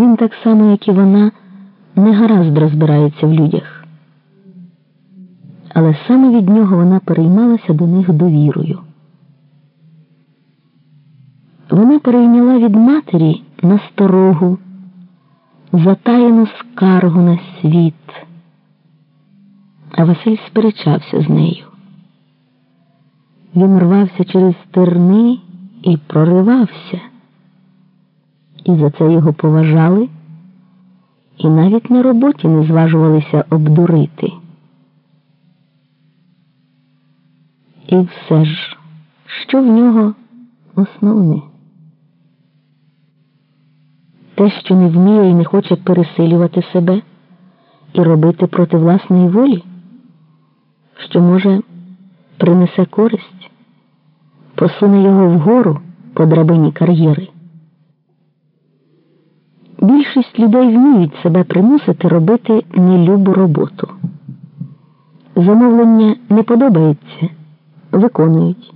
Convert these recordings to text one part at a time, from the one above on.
він так само, як і вона, не гаразд розбирається в людях. Але саме від нього вона переймалася до них довірою. Вона перейняла від матері насторогу, затаєну скаргу на світ, а Василь сперечався з нею. Він рвався через терни і проривався, і за це його поважали, і навіть на роботі не зважувалися обдурити. І все ж, що в нього основне? Те, що не вміє і не хоче пересилювати себе і робити проти власної волі, що може принесе користь, посуне його вгору по драбині кар'єри. Більшість людей вміють себе примусити робити нелюбу роботу. Замовлення не подобається, виконують.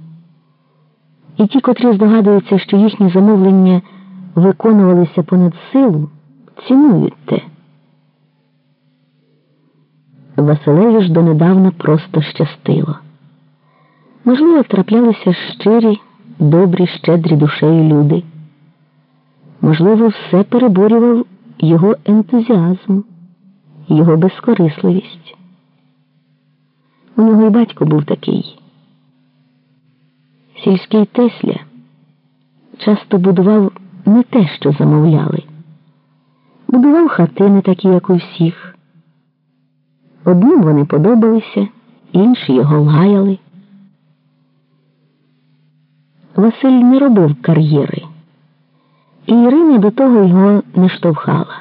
І ті, котрі здогадуються, що їхні замовлення виконувалися понад силу, цінують те. Василеві ж донедавна просто щастило. Можливо, траплялися щирі, добрі, щедрі душею люди. Можливо, все переборював його ентузіазм, його безкорисливість. У нього і батько був такий. Сільський Тесля часто будував не те, що замовляли, будував хати не такі, як у всіх. Одним вони подобалися, інші його лаяли. Василь не робив кар'єри, і Ірина до того його не штовхала.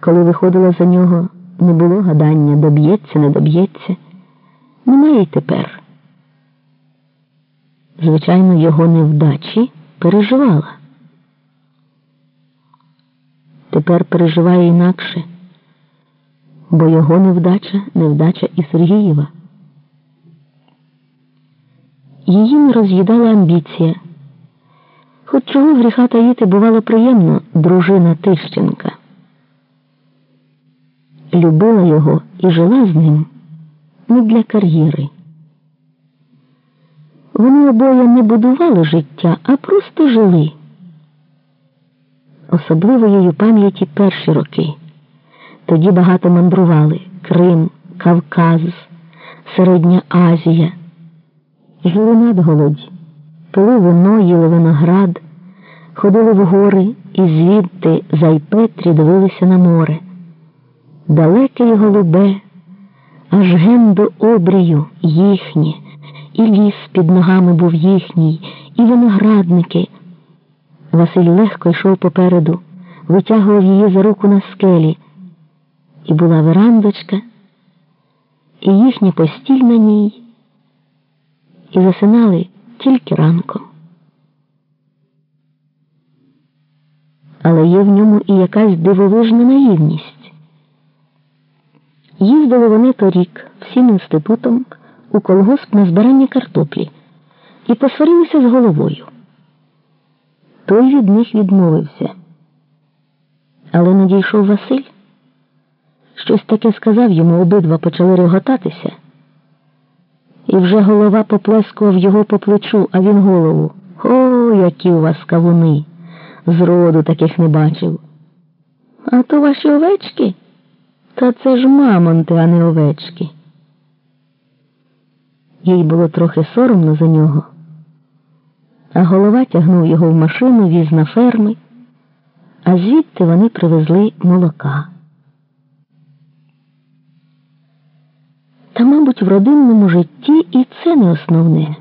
Коли виходила за нього, не було гадання, доб'ється, не доб'ється. Немає й тепер. Звичайно, його невдачі переживала. Тепер переживає інакше, бо його невдача невдача і Сергієва. Її не роз'їдала амбіція. Хоч чого гріха таїти бувало приємно дружина Тищенка. Любила його і жила з ним не для кар'єри. Вони обоє не будували життя, а просто жили. Особливо її пам'яті перші роки. Тоді багато мандрували Крим, Кавказ, Середня Азія. Жили надголодь, пили вино, їли виноград, ходили в гори і звідти за Айпетрі дивилися на море. Далеке й голубе, аж ген до обрію їхнє, і ліс під ногами був їхній, і виноградники. Василь легко йшов попереду, витягував її за руку на скелі. І була верандочка, і їхня постіль на ній і засинали тільки ранком. Але є в ньому і якась дивовижна наївність. Їздили вони торік всім інститутом у колгосп на збирання картоплі і посварилися з головою. Той від них відмовився. Але надійшов Василь. Щось таке сказав йому, обидва почали реготатися. І вже голова поплескував його по плечу, а він голову. О, які у вас кавуни! Зроду таких не бачив. А то ваші овечки? Та це ж мамонти, а не овечки. Їй було трохи соромно за нього, а голова тягнув його в машину, віз на ферми, а звідти вони привезли молока. Мабуть, в родинному житті і це не основне.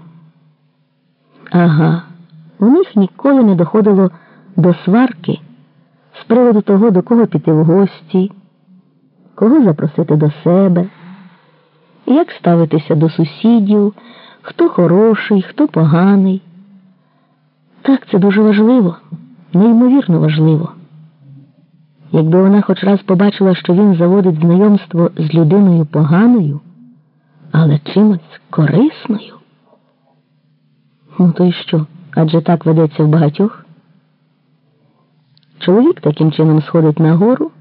Ага, у них ніколи не доходило до сварки з приводу того, до кого піти в гості, кого запросити до себе, як ставитися до сусідів, хто хороший, хто поганий. Так, це дуже важливо, неймовірно важливо. Якби вона хоч раз побачила, що він заводить знайомство з людиною поганою але чимось корисною. Ну то й що? Адже так ведеться в багатьох. Чоловік таким чином сходить на гору